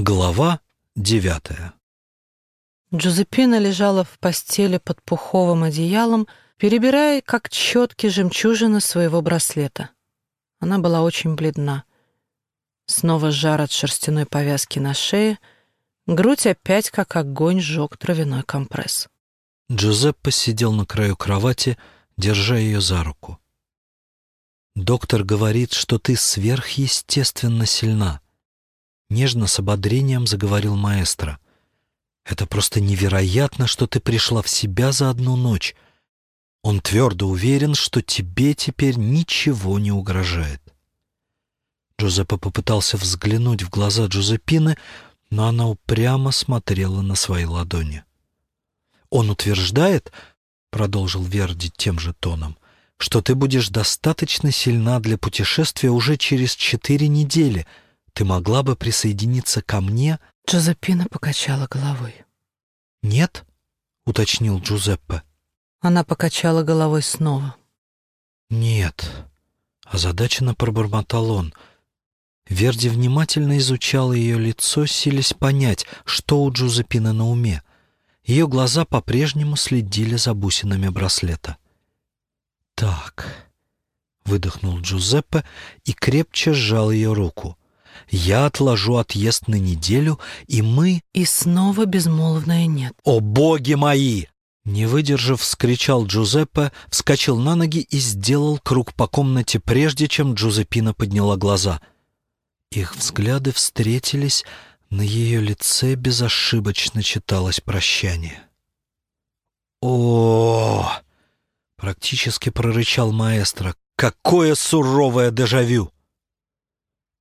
Глава девятая Джузеппина лежала в постели под пуховым одеялом, перебирая, как четки жемчужины своего браслета. Она была очень бледна. Снова жар от шерстяной повязки на шее, грудь опять, как огонь, сжег травяной компресс. Джузеппе сидел на краю кровати, держа ее за руку. «Доктор говорит, что ты сверхъестественно сильна», — нежно с ободрением заговорил маэстро. «Это просто невероятно, что ты пришла в себя за одну ночь. Он твердо уверен, что тебе теперь ничего не угрожает». Джузеппе попытался взглянуть в глаза Джузеппины, но она упрямо смотрела на свои ладони. «Он утверждает, — продолжил Верди тем же тоном, — что ты будешь достаточно сильна для путешествия уже через четыре недели — ты могла бы присоединиться ко мне?» Джозеппина покачала головой. «Нет?» — уточнил Джузеппе. Она покачала головой снова. «Нет», — озадаченно пробормотал он. Верди внимательно изучал ее лицо, силясь понять, что у Джузеппины на уме. Ее глаза по-прежнему следили за бусинами браслета. «Так», — выдохнул Джузеппе и крепче сжал ее руку. Я отложу отъезд на неделю, и мы...» И снова безмолвное «нет». «О, боги мои!» Не выдержав, вскричал Джузеппе, вскочил на ноги и сделал круг по комнате, прежде чем Джузеппина подняла глаза. Их взгляды встретились, на ее лице безошибочно читалось прощание. о практически прорычал маэстро. «Какое суровое дежавю!»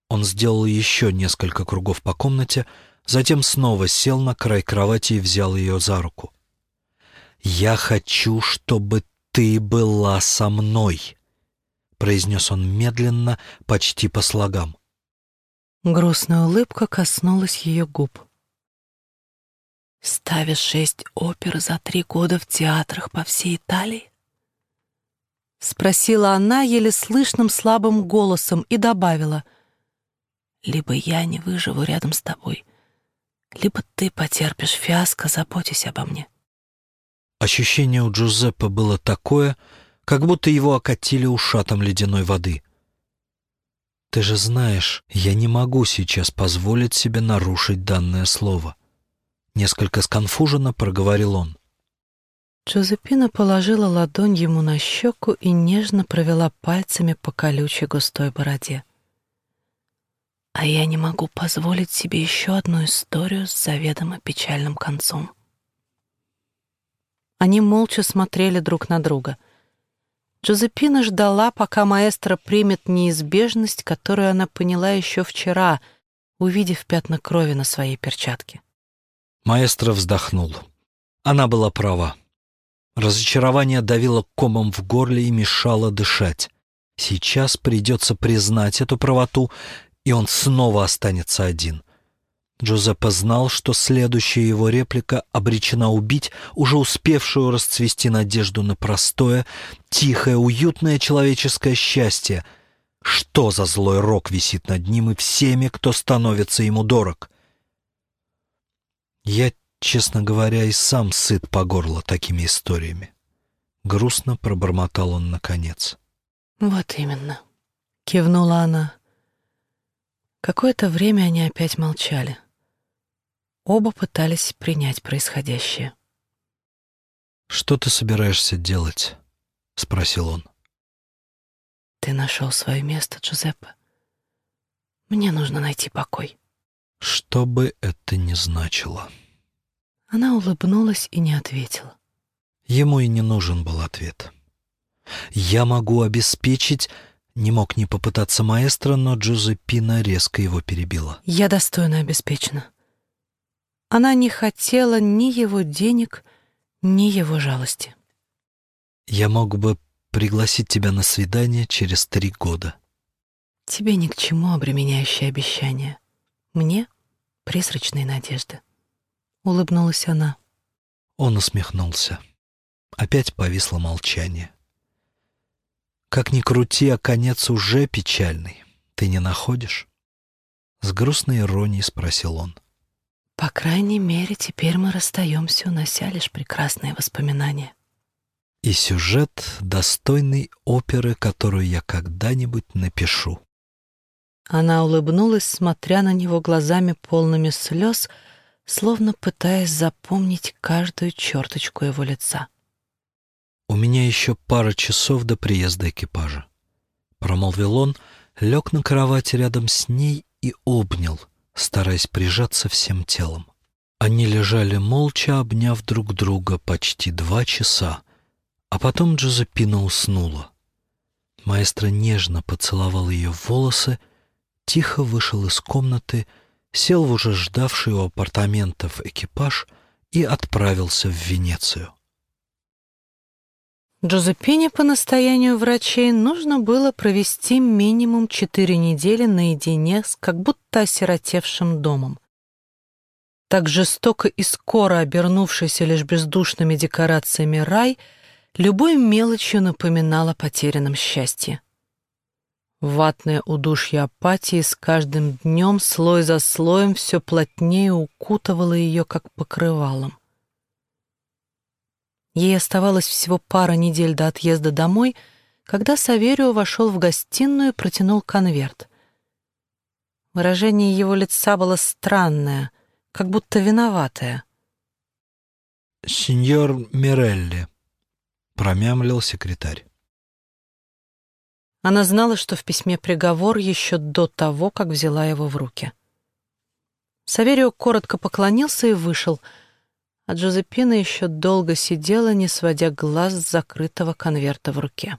Он сделал еще несколько кругов по комнате, затем снова сел на край кровати и взял ее за руку. «Я хочу, чтобы ты была со мной», — произнес он медленно, почти по слогам. Грустная улыбка коснулась ее губ. «Ставишь шесть опер за три года в театрах по всей Италии?» Спросила она еле слышным слабым голосом и добавила — либо я не выживу рядом с тобой, либо ты потерпишь фиаско, заботясь обо мне. Ощущение у Джузеппе было такое, как будто его окатили ушатом ледяной воды. «Ты же знаешь, я не могу сейчас позволить себе нарушить данное слово», — несколько сконфуженно проговорил он. Джозепина положила ладонь ему на щеку и нежно провела пальцами по колючей густой бороде. А я не могу позволить себе еще одну историю с заведомо печальным концом. Они молча смотрели друг на друга. Джозепина ждала, пока маэстро примет неизбежность, которую она поняла еще вчера, увидев пятна крови на своей перчатке. Маэстро вздохнул. Она была права. Разочарование давило комом в горле и мешало дышать. Сейчас придется признать эту правоту и он снова останется один. Джузеппе знал, что следующая его реплика обречена убить уже успевшую расцвести надежду на простое, тихое, уютное человеческое счастье. Что за злой рок висит над ним и всеми, кто становится ему дорог? Я, честно говоря, и сам сыт по горло такими историями. Грустно пробормотал он наконец. «Вот именно», — кивнула она. Какое-то время они опять молчали. Оба пытались принять происходящее. «Что ты собираешься делать?» — спросил он. «Ты нашел свое место, Джузеппе. Мне нужно найти покой». Что бы это ни значило. Она улыбнулась и не ответила. Ему и не нужен был ответ. «Я могу обеспечить не мог не попытаться маэстро, но Джузеппина резко его перебила. «Я достойно обеспечена». Она не хотела ни его денег, ни его жалости. «Я мог бы пригласить тебя на свидание через три года». «Тебе ни к чему обременяющее обещание. Мне — призрачные надежды». Улыбнулась она. Он усмехнулся. Опять повисло молчание. Как ни крути, а конец уже печальный. Ты не находишь? С грустной иронией спросил он. По крайней мере, теперь мы расстаемся, унося лишь прекрасные воспоминания. И сюжет, достойный оперы, которую я когда-нибудь напишу. Она улыбнулась, смотря на него глазами полными слез, словно пытаясь запомнить каждую черточку его лица. «У меня еще пара часов до приезда экипажа», — промолвил он, лег на кровати рядом с ней и обнял — стараясь прижаться всем телом. Они лежали молча, обняв друг друга почти два часа, а потом Джозепина уснула. Маэстро нежно поцеловал ее в волосы, тихо вышел из комнаты, сел в уже ждавший у апартаментов экипаж и отправился в Венецию. Джозепине по настоянию врачей нужно было провести минимум четыре недели наедине с как будто осиротевшим домом. Так жестоко и скоро обернувшийся лишь бездушными декорациями рай любой мелочью напоминал о потерянном счастье. Ватное удушье апатии с каждым днем слой за слоем все плотнее укутывало ее, как покрывалом. Ей оставалось всего пара недель до отъезда домой, когда Саверио вошел в гостиную и протянул конверт. Выражение его лица было странное, как будто виноватое. «Сеньор Мирелли», — промямлил секретарь. Она знала, что в письме приговор еще до того, как взяла его в руки. Саверио коротко поклонился и вышел — а Джозепина еще долго сидела, не сводя глаз с закрытого конверта в руке.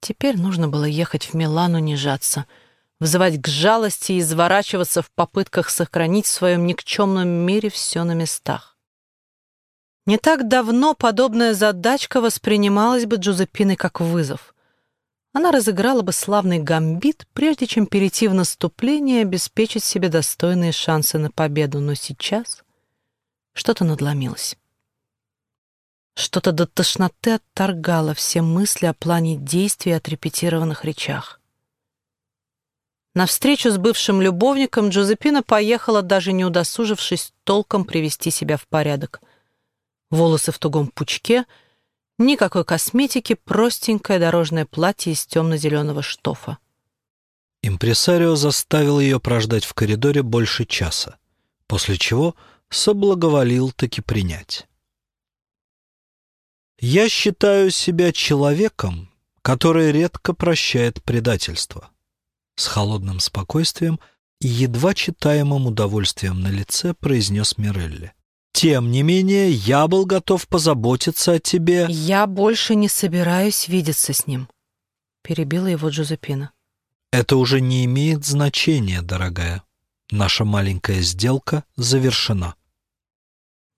Теперь нужно было ехать в Милан унижаться, взывать к жалости и изворачиваться в попытках сохранить в своем никчемном мире все на местах. Не так давно подобная задачка воспринималась бы Джузеппиной как вызов. Она разыграла бы славный гамбит, прежде чем перейти в наступление и обеспечить себе достойные шансы на победу, но сейчас что-то надломилось. Что-то до тошноты отторгало все мысли о плане действий и отрепетированных речах. На встречу с бывшим любовником Джозепина поехала, даже не удосужившись толком привести себя в порядок. Волосы в тугом пучке, никакой косметики, простенькое дорожное платье из темно-зеленого штофа. Импресарио заставил ее прождать в коридоре больше часа, после чего соблаговолил таки принять. Я считаю себя человеком, который редко прощает предательство. С холодным спокойствием и едва читаемым удовольствием на лице произнес Мирелли. Тем не менее, я был готов позаботиться о тебе. Я больше не собираюсь видеться с ним, перебила его Джозепина. Это уже не имеет значения, дорогая. Наша маленькая сделка завершена.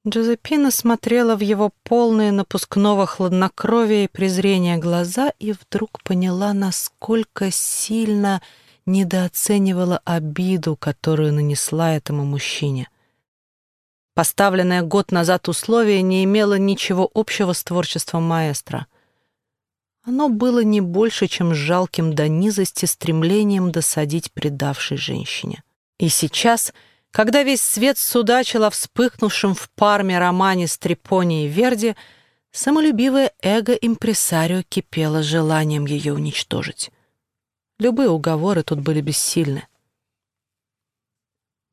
Джозепина смотрела в его полные напускного хладнокровия и презрения глаза и вдруг поняла, насколько сильно недооценивала обиду, которую нанесла этому мужчине. Поставленное год назад условие не имело ничего общего с творчеством маэстро. Оно было не больше, чем жалким до низости стремлением досадить предавшей женщине. И сейчас — когда весь свет судачил о вспыхнувшем в Парме романе с Трипони и Верди, самолюбивое эго импресарио кипело желанием ее уничтожить. Любые уговоры тут были бессильны.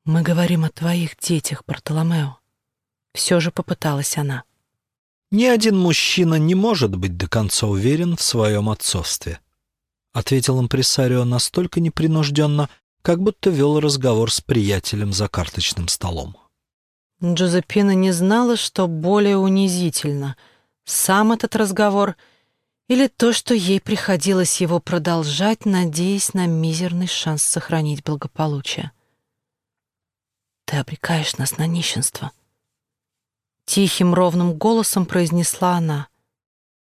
«Мы говорим о твоих детях, Бартоломео», — все же попыталась она. «Ни один мужчина не может быть до конца уверен в своем отцовстве», — ответил импресарио настолько непринужденно, как будто вел разговор с приятелем за карточным столом. Джозепина не знала, что более унизительно — сам этот разговор или то, что ей приходилось его продолжать, надеясь на мизерный шанс сохранить благополучие. «Ты обрекаешь нас на нищенство», — тихим ровным голосом произнесла она.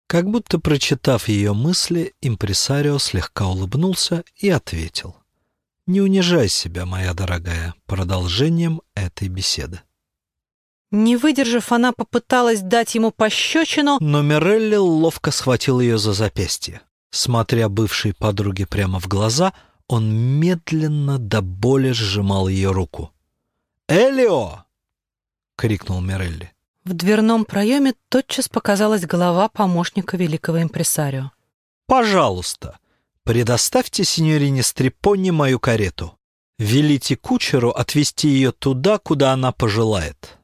Как будто прочитав ее мысли, импресарио слегка улыбнулся и ответил. Не унижай себя, моя дорогая, продолжением этой беседы. Не выдержав, она попыталась дать ему пощечину, но Мирелли ловко схватил ее за запястье. Смотря бывшей подруге прямо в глаза, он медленно до боли сжимал ее руку. «Элио!» — крикнул Мирелли. В дверном проеме тотчас показалась голова помощника великого импресарио. «Пожалуйста, предоставьте синьорине Стрепонни мою карету. Велите кучеру отвезти ее туда, куда она пожелает».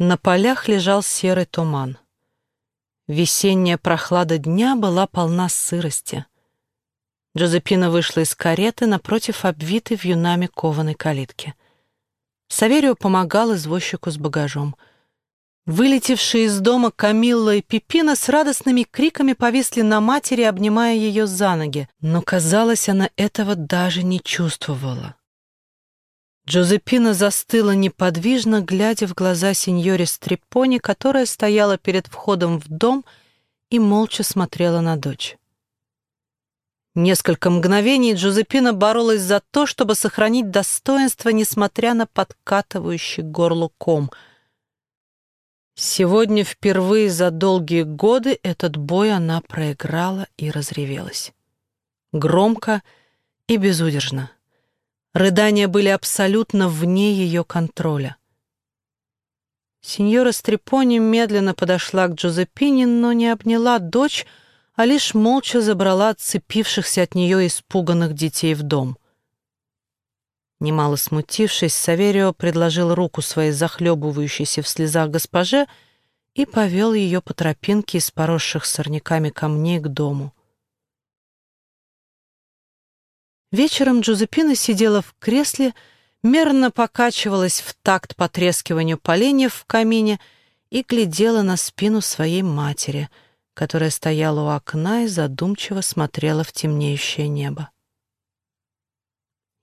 На полях лежал серый туман. Весенняя прохлада дня была полна сырости. Джозепина вышла из кареты напротив обвитой вьюнами кованой калитки. Саверио помогал извозчику с багажом. Вылетевшие из дома Камилла и Пипина с радостными криками повисли на матери, обнимая ее за ноги, но, казалось, она этого даже не чувствовала. Джозепина застыла неподвижно, глядя в глаза сеньоре Стрепони, которая стояла перед входом в дом и молча смотрела на дочь. Несколько мгновений Джозепина боролась за то, чтобы сохранить достоинство, несмотря на подкатывающий горло ком. Сегодня впервые за долгие годы этот бой она проиграла и разревелась. Громко и безудержно. Рыдания были абсолютно вне ее контроля. Сеньора Стрепони медленно подошла к Джузеппине, но не обняла дочь, а лишь молча забрала отцепившихся от нее испуганных детей в дом. Немало смутившись, Саверио предложил руку своей захлебывающейся в слезах госпоже и повел ее по тропинке из поросших сорняками камней к дому. Вечером Джузеппина сидела в кресле, мерно покачивалась в такт потрескиванию поленьев в камине и глядела на спину своей матери, которая стояла у окна и задумчиво смотрела в темнеющее небо.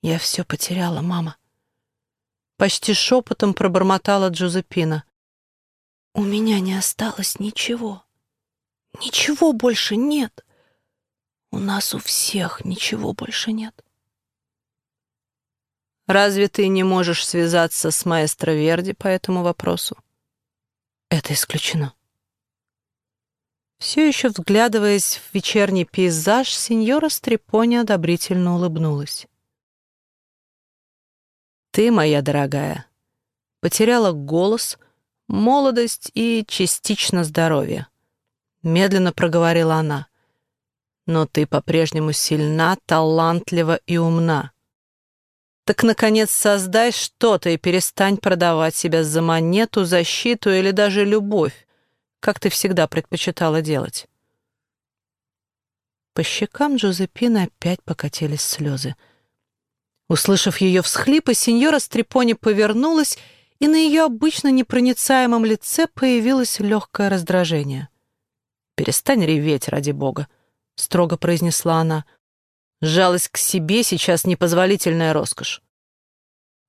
«Я все потеряла, мама», — почти шепотом пробормотала Джузеппина. «У меня не осталось ничего. Ничего больше нет. У нас у всех ничего больше нет. Разве ты не можешь связаться с маэстро Верди по этому вопросу? Это исключено. Все еще взглядываясь в вечерний пейзаж, сеньора Стрепони одобрительно улыбнулась. «Ты, моя дорогая, потеряла голос, молодость и частично здоровье», — медленно проговорила она но ты по-прежнему сильна, талантлива и умна. Так, наконец, создай что-то и перестань продавать себя за монету, защиту или даже любовь, как ты всегда предпочитала делать. По щекам Джозепины опять покатились слезы. Услышав ее всхлипы, сеньора Стрепони повернулась, и на ее обычно непроницаемом лице появилось легкое раздражение. «Перестань реветь, ради бога», — строго произнесла она. «Жалость к себе сейчас непозволительная роскошь».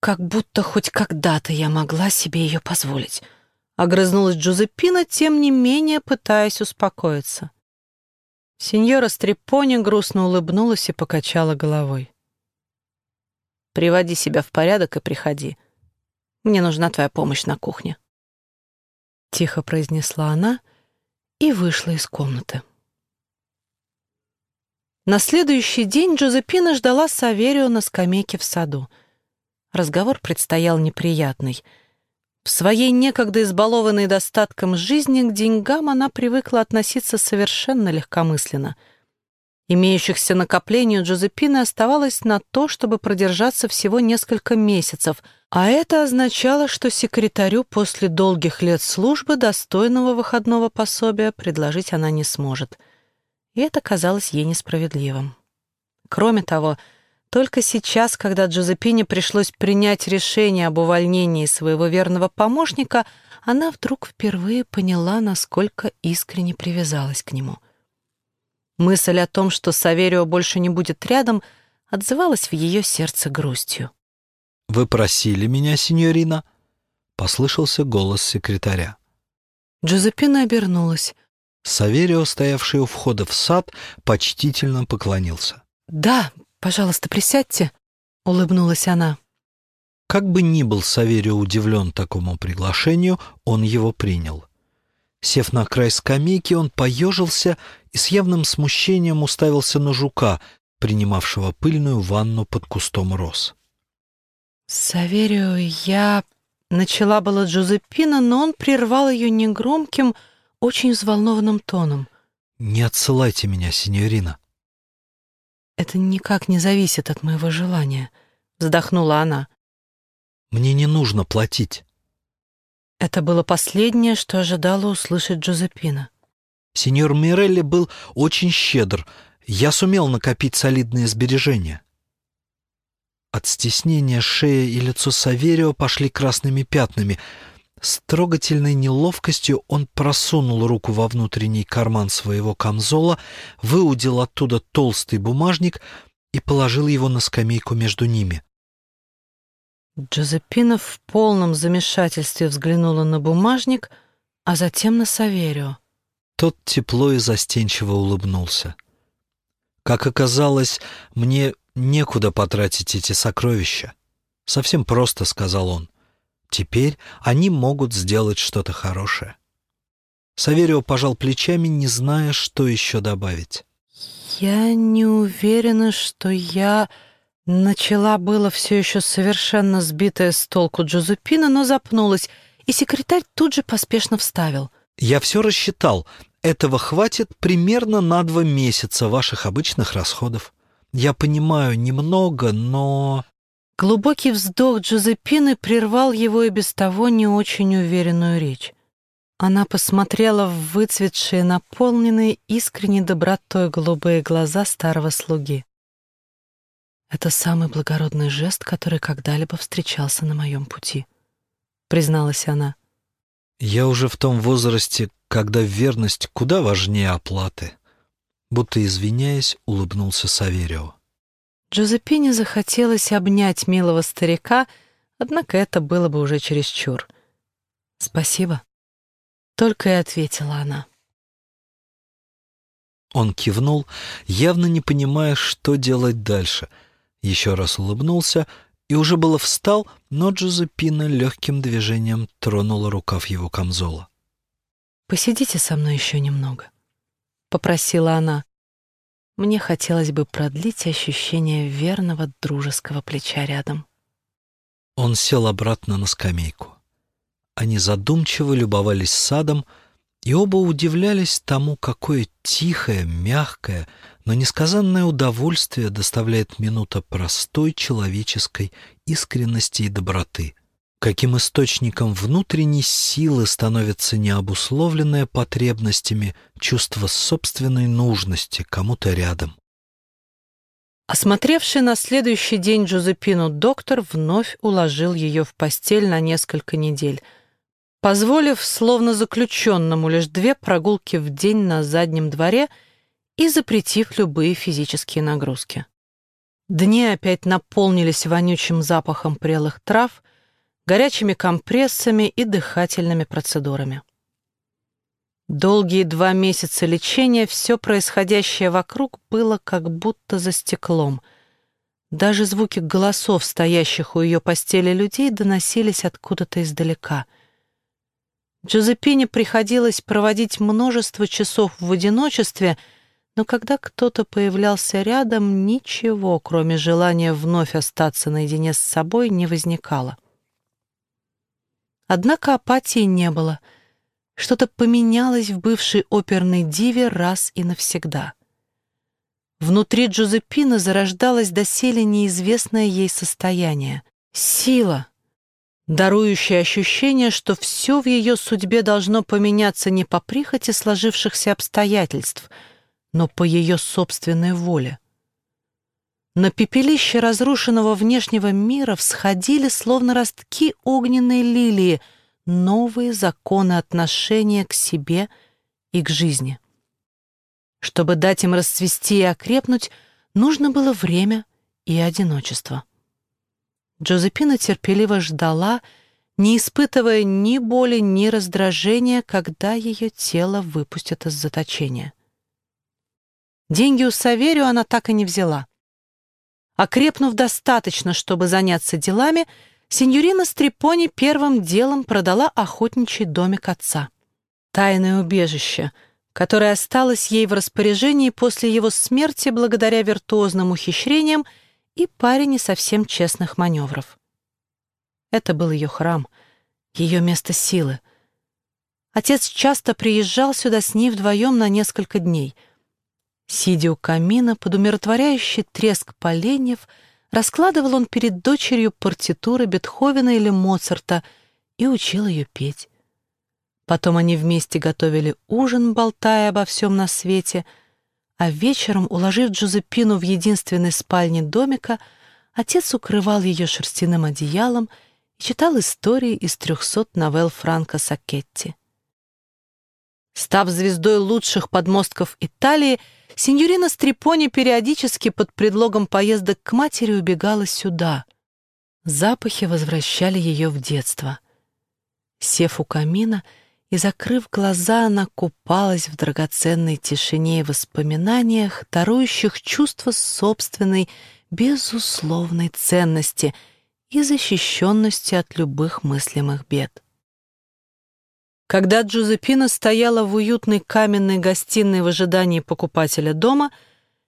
«Как будто хоть когда-то я могла себе ее позволить», — огрызнулась Джузеппина, тем не менее пытаясь успокоиться. Сеньора Стрепони грустно улыбнулась и покачала головой. «Приводи себя в порядок и приходи. Мне нужна твоя помощь на кухне». Тихо произнесла она и вышла из комнаты. На следующий день Джозепина ждала Саверио на скамейке в саду. Разговор предстоял неприятный. В своей некогда избалованной достатком жизни к деньгам она привыкла относиться совершенно легкомысленно. Имеющихся накоплений у Джозепины оставалось на то, чтобы продержаться всего несколько месяцев, а это означало, что секретарю после долгих лет службы достойного выходного пособия предложить она не сможет — и это казалось ей несправедливым. Кроме того, только сейчас, когда Джозепине пришлось принять решение об увольнении своего верного помощника, она вдруг впервые поняла, насколько искренне привязалась к нему. Мысль о том, что Саверио больше не будет рядом, отзывалась в ее сердце грустью. «Вы просили меня, синьорина?» — послышался голос секретаря. Джозепина обернулась. Саверио, стоявший у входа в сад, почтительно поклонился. «Да, Пожалуйста, присядьте», — улыбнулась она. Как бы ни был Саверио удивлен такому приглашению, он его принял. Сев на край скамейки, он поежился и с явным смущением уставился на жука, принимавшего пыльную ванну под кустом роз. «Саверио, я...» — начала была Джузеппина, но он прервал ее негромким, очень взволнованным тоном. «Не отсылайте меня, синьорина». «Это никак не зависит от моего желания», — вздохнула она. «Мне не нужно платить». Это было последнее, что ожидала услышать Джозепина. Сеньор Мирелли был очень щедр. Я сумел накопить солидные сбережения. От стеснения шея и лицо Саверио пошли красными пятнами. С трогательной неловкостью он просунул руку во внутренний карман своего камзола, выудил оттуда толстый бумажник и положил его на скамейку между ними. Джозепина в полном замешательстве взглянула на бумажник, а затем на Саверио. Тот тепло и застенчиво улыбнулся. Как оказалось, мне некуда потратить эти сокровища. Совсем просто, — сказал он. Теперь они могут сделать что-то хорошее. Саверио пожал плечами, не зная, что еще добавить. «Я не уверена, что я...» Начала было все еще совершенно сбитая с толку Джозепина, но запнулась, и секретарь тут же поспешно вставил. «Я все рассчитал. Этого хватит примерно на два месяца ваших обычных расходов. Я понимаю, немного, но...» Глубокий вздох Джозепины прервал его и без того не очень уверенную речь. Она посмотрела в выцветшие, наполненные искренней добротой голубые глаза старого слуги. Это самый благородный жест, который когда-либо встречался на моем пути, призналась она. Я уже в том возрасте, когда верность куда важнее оплаты. Будто извиняясь, улыбнулся Саверио. Джозепине захотелось обнять милого старика, однако это было бы уже чересчур. «Спасибо», — только и ответила она. Он кивнул, явно не понимая, что делать дальше — еще раз улыбнулся и уже было встал, но Джозепина легким движением тронула рукав его камзола. «Посидите со мной еще немного», — попросила она. Мне хотелось бы продлить ощущение верного дружеского плеча рядом. Он сел обратно на скамейку. Они задумчиво любовались садом, и оба удивлялись тому, какое тихое, мягкое, но несказанное удовольствие доставляет минута простой человеческой искренности и доброты, каким источником внутренней силы становится необусловленное потребностями чувство собственной нужности кому-то рядом. Осмотревший на следующий день Джузепину доктор вновь уложил ее в постель на несколько недель — позволив словно заключенному лишь две прогулки в день на заднем дворе и запретив любые физические нагрузки. Дни опять наполнились вонючим запахом прелых трав, горячими компрессами и дыхательными процедурами. Долгие два месяца лечения все происходящее вокруг было как будто за стеклом. Даже звуки голосов, стоящих у ее постели людей, доносились откуда-то издалека — Джозепине приходилось проводить множество часов в одиночестве, но когда кто-то появлялся рядом, ничего, кроме желания вновь остаться наедине с собой, не возникало. Однако апатии не было. Что-то поменялось в бывшей оперной диве раз и навсегда. Внутри Джозепины зарождалось доселе неизвестное ей состояние. Сила, дарующее ощущение, что все в ее судьбе должно поменяться не по прихоти сложившихся обстоятельств, но по ее собственной воле. На пепелище разрушенного внешнего мира всходили, словно ростки огненной лилии, новые законы отношения к себе и к жизни. Чтобы дать им расцвести и окрепнуть, нужно было время и одиночество. Джозепина терпеливо ждала, не испытывая ни боли, ни раздражения, когда ее тело выпустят из заточения. Деньги у Саверио она так и не взяла. Окрепнув достаточно, чтобы заняться делами, сеньорина Стрепони первым делом продала охотничий домик отца. Тайное убежище, которое осталось ей в распоряжении после его смерти благодаря виртуозным ухищрениям и паре не совсем честных маневров. Это был ее храм, ее место силы. Отец часто приезжал сюда с ней вдвоем на несколько дней — Сидя у камина, под умиротворяющий треск поленьев, раскладывал он перед дочерью партитуры Бетховена или Моцарта и учил ее петь. Потом они вместе готовили ужин, болтая обо всем на свете, а вечером, уложив Джузеппину в единственной спальне домика, отец укрывал ее шерстяным одеялом и читал истории из трехсот новелл Франко Сакетти. Став звездой лучших подмостков Италии, Синьорина Стрепони периодически под предлогом поездок к матери убегала сюда. Запахи возвращали ее в детство. Сев у камина и закрыв глаза, она купалась в драгоценной тишине и воспоминаниях, дарующих чувство собственной, безусловной ценности и защищенности от любых мыслимых бед. Когда Джузеппина стояла в уютной каменной гостиной в ожидании покупателя дома,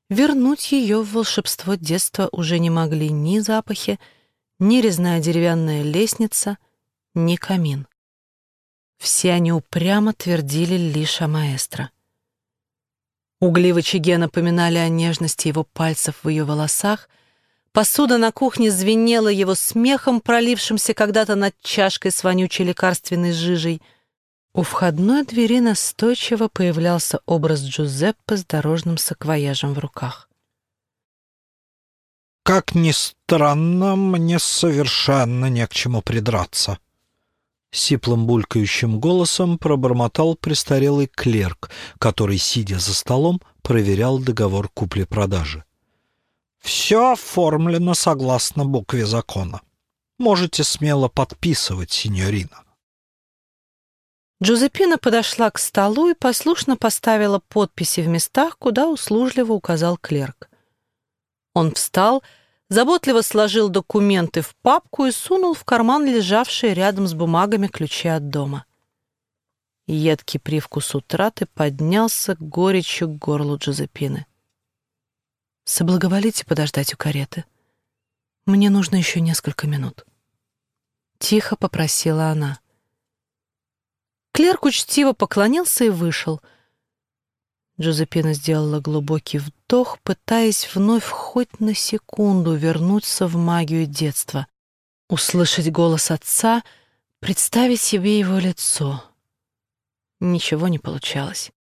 вернуть ее в волшебство детства уже не могли ни запахи, ни резная деревянная лестница, ни камин. Все они упрямо твердили лишь о маэстро. Угли в очаге напоминали о нежности его пальцев в ее волосах, посуда на кухне звенела его смехом, пролившимся когда-то над чашкой с вонючей лекарственной жижей — у входной двери настойчиво появлялся образ Джузеппе с дорожным саквояжем в руках. «Как ни странно, мне совершенно не к чему придраться», Сиплым булькающим голосом пробормотал престарелый клерк, который, сидя за столом, проверял договор купли-продажи. «Все оформлено согласно букве закона. Можете смело подписывать, сеньорина». Джузеппина подошла к столу и послушно поставила подписи в местах, куда услужливо указал клерк. Он встал, заботливо сложил документы в папку и сунул в карман лежавшие рядом с бумагами ключи от дома. Едкий привкус утраты поднялся горечью к горлу Джузеппины. «Соблаговолите подождать у кареты. Мне нужно еще несколько минут». Тихо попросила она. Клерк учтиво поклонился и вышел. Джозепина сделала глубокий вдох, пытаясь вновь хоть на секунду вернуться в магию детства, услышать голос отца, представить себе его лицо. Ничего не получалось.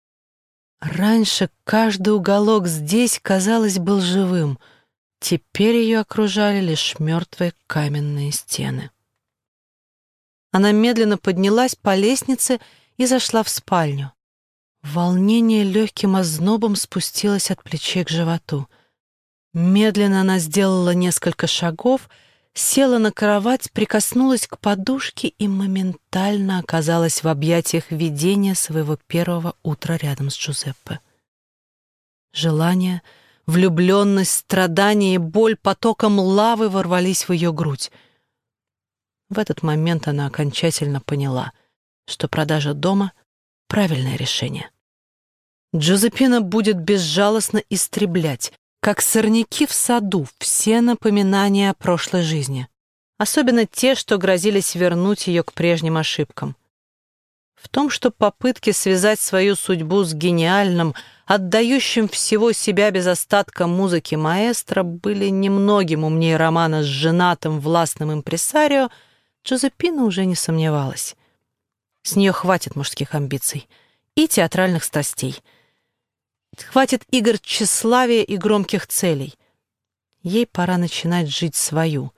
Раньше каждый уголок здесь, казалось, был живым. Теперь ее окружали лишь мертвые каменные стены. Она медленно поднялась по лестнице и зашла в спальню. Волнение легким ознобом спустилось от плечей к животу. Медленно она сделала несколько шагов, села на кровать, прикоснулась к подушке и моментально оказалась в объятиях видения своего первого утра рядом с Джузеппе. Желание, влюбленность, страдание и боль потоком лавы ворвались в ее грудь — в этот момент она окончательно поняла, что продажа дома — правильное решение. Джозепина будет безжалостно истреблять, как сорняки в саду, все напоминания о прошлой жизни, особенно те, что грозились вернуть ее к прежним ошибкам. В том, что попытки связать свою судьбу с гениальным, отдающим всего себя без остатка музыки маэстро были немногим умнее романа с женатым властным импресарио — Джозеппина уже не сомневалась. С нее хватит мужских амбиций и театральных страстей. Хватит игр тщеславия и громких целей. Ей пора начинать жить свою,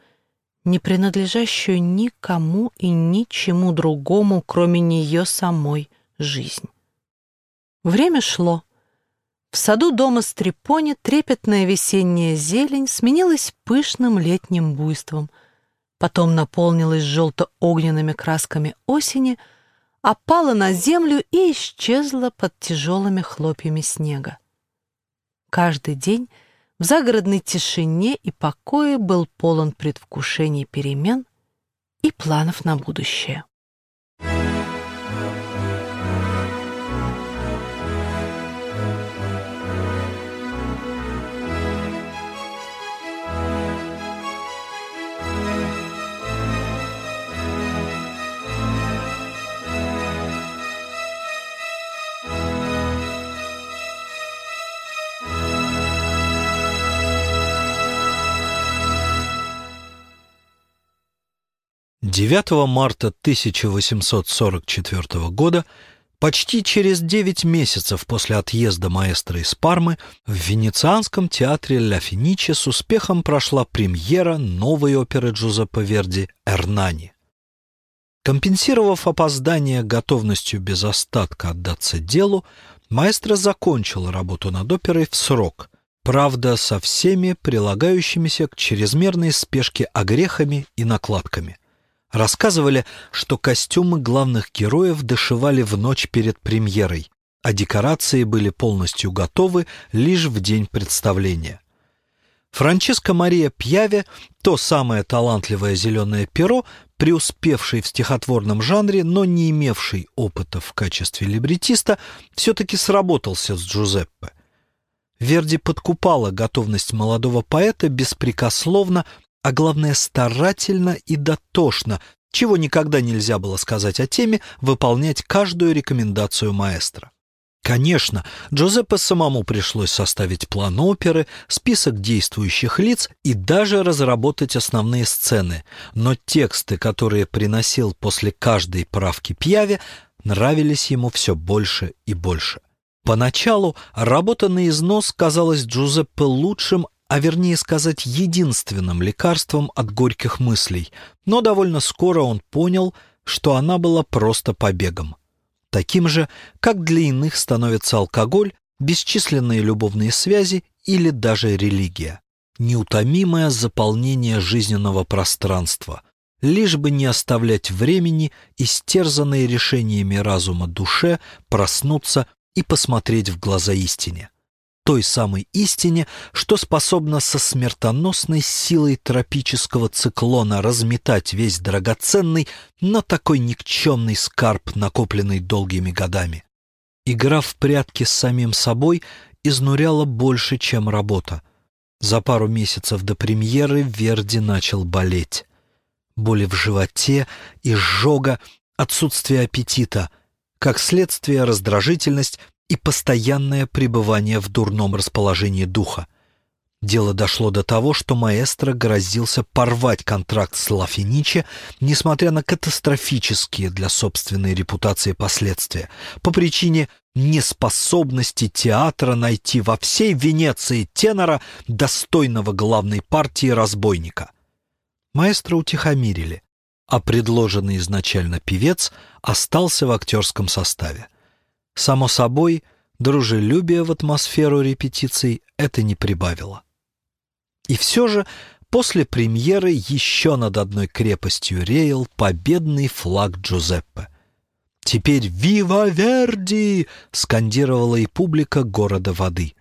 не принадлежащую никому и ничему другому, кроме нее самой, жизнь. Время шло. В саду дома Стрепони трепетная весенняя зелень сменилась пышным летним буйством — потом наполнилась желто-огненными красками осени, опала на землю и исчезла под тяжелыми хлопьями снега. Каждый день в загородной тишине и покое был полон предвкушений перемен и планов на будущее. 9 марта 1844 года, почти через 9 месяцев после отъезда маэстро из Пармы, в Венецианском театре «Ля Финиче» с успехом прошла премьера новой оперы Джузеппе Верди «Эрнани». Компенсировав опоздание готовностью без остатка отдаться делу, маэстро закончил работу над оперой в срок, правда, со всеми прилагающимися к чрезмерной спешке огрехами и накладками – Рассказывали, что костюмы главных героев дошивали в ночь перед премьерой, а декорации были полностью готовы лишь в день представления. Франческо Мария Пьяве, то самое талантливое зеленое перо, преуспевший в стихотворном жанре, но не имевший опыта в качестве либретиста, все-таки сработался с Джузеппе. Верди подкупала готовность молодого поэта беспрекословно а главное старательно и дотошно, чего никогда нельзя было сказать о теме, выполнять каждую рекомендацию маэстро. Конечно, Джузеппе самому пришлось составить план оперы, список действующих лиц и даже разработать основные сцены, но тексты, которые приносил после каждой правки Пьяве, нравились ему все больше и больше. Поначалу работа на износ казалась Джузеппе лучшим а вернее сказать, единственным лекарством от горьких мыслей, но довольно скоро он понял, что она была просто побегом. Таким же, как для иных становится алкоголь, бесчисленные любовные связи или даже религия. Неутомимое заполнение жизненного пространства, лишь бы не оставлять времени, истерзанные решениями разума душе, проснуться и посмотреть в глаза истине той самой истине, что способна со смертоносной силой тропического циклона разметать весь драгоценный, но такой никчемный скарб, накопленный долгими годами. Игра в прятки с самим собой изнуряла больше, чем работа. За пару месяцев до премьеры Верди начал болеть. Боли в животе, изжога, отсутствие аппетита. Как следствие, раздражительность и постоянное пребывание в дурном расположении духа. Дело дошло до того, что маэстро грозился порвать контракт с Лафиниче, несмотря на катастрофические для собственной репутации последствия, по причине неспособности театра найти во всей Венеции тенора, достойного главной партии разбойника. Маэстро утихомирили, а предложенный изначально певец остался в актерском составе. Само собой, дружелюбие в атмосферу репетиций это не прибавило. И все же после премьеры еще над одной крепостью реял победный флаг Джузеппе. «Теперь «Вива Верди!» — скандировала и публика города воды.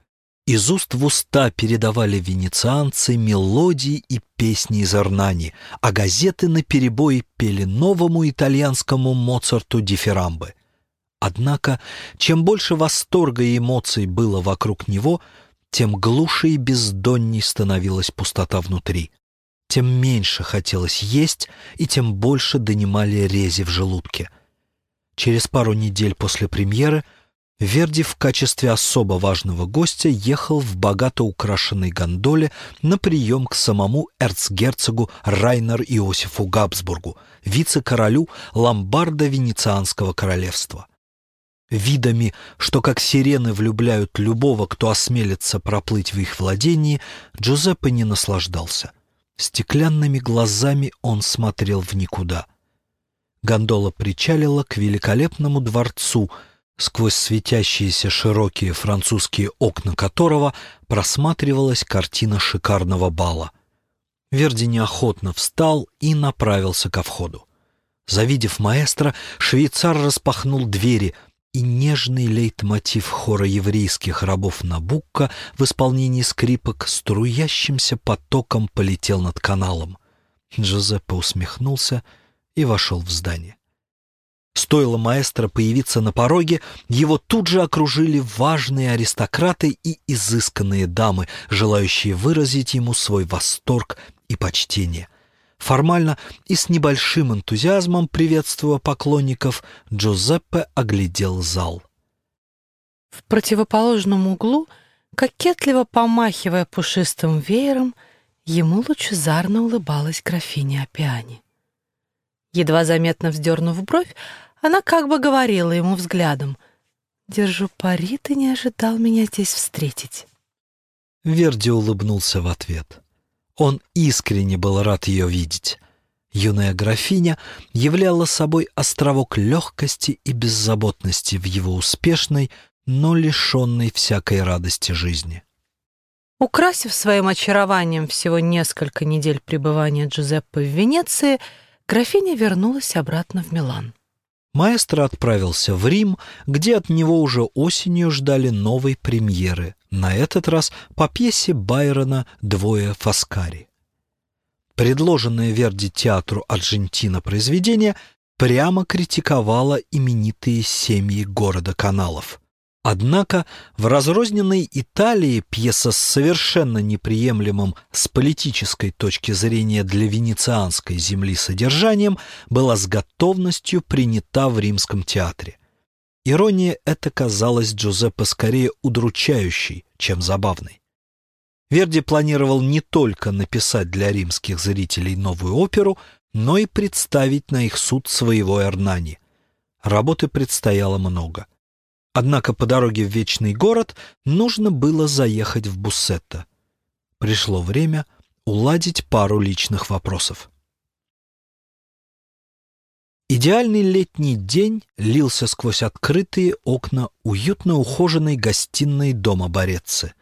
Из уст в уста передавали венецианцы мелодии и песни из Арнани, а газеты наперебой пели новому итальянскому Моцарту дифирамбы. Однако, чем больше восторга и эмоций было вокруг него, тем глуше и бездонней становилась пустота внутри. Тем меньше хотелось есть, и тем больше донимали рези в желудке. Через пару недель после премьеры Верди в качестве особо важного гостя ехал в богато украшенной гондоле на прием к самому эрцгерцогу Райнер Иосифу Габсбургу, вице-королю Ломбардо-Венецианского королевства видами, что как сирены влюбляют любого, кто осмелится проплыть в их владении, Джузеппе не наслаждался. Стеклянными глазами он смотрел в никуда. Гондола причалила к великолепному дворцу, сквозь светящиеся широкие французские окна которого просматривалась картина шикарного бала. Верди неохотно встал и направился ко входу. Завидев маэстро, швейцар распахнул двери — и нежный лейтмотив хора еврейских рабов Набукка в исполнении скрипок струящимся потоком полетел над каналом. Джузеппе усмехнулся и вошел в здание. Стоило маэстро появиться на пороге, его тут же окружили важные аристократы и изысканные дамы, желающие выразить ему свой восторг и почтение. Формально и с небольшим энтузиазмом приветствуя поклонников, Джузеппе оглядел зал. В противоположном углу, кокетливо помахивая пушистым веером, ему лучезарно улыбалась графиня Апиани. Едва заметно вздернув бровь, она как бы говорила ему взглядом. «Держу пари, ты не ожидал меня здесь встретить». Верди улыбнулся в ответ. Он искренне был рад ее видеть. Юная графиня являла собой островок легкости и беззаботности в его успешной, но лишенной всякой радости жизни. Украсив своим очарованием всего несколько недель пребывания Джузеппе в Венеции, графиня вернулась обратно в Милан. Маэстро отправился в Рим, где от него уже осенью ждали новой премьеры, на этот раз по пьесе Байрона «Двое Фаскари». Предложенное Верди театру Аргентина произведение прямо критиковало именитые семьи города каналов. Однако в разрозненной Италии пьеса с совершенно неприемлемым с политической точки зрения для венецианской земли содержанием была с готовностью принята в римском театре. Ирония эта казалась Джузеппе скорее удручающей, чем забавной. Верди планировал не только написать для римских зрителей новую оперу, но и представить на их суд своего Эрнани. Работы предстояло много — Однако по дороге в Вечный город нужно было заехать в Буссетто. Пришло время уладить пару личных вопросов. Идеальный летний день лился сквозь открытые окна уютно ухоженной гостиной дома Борецци.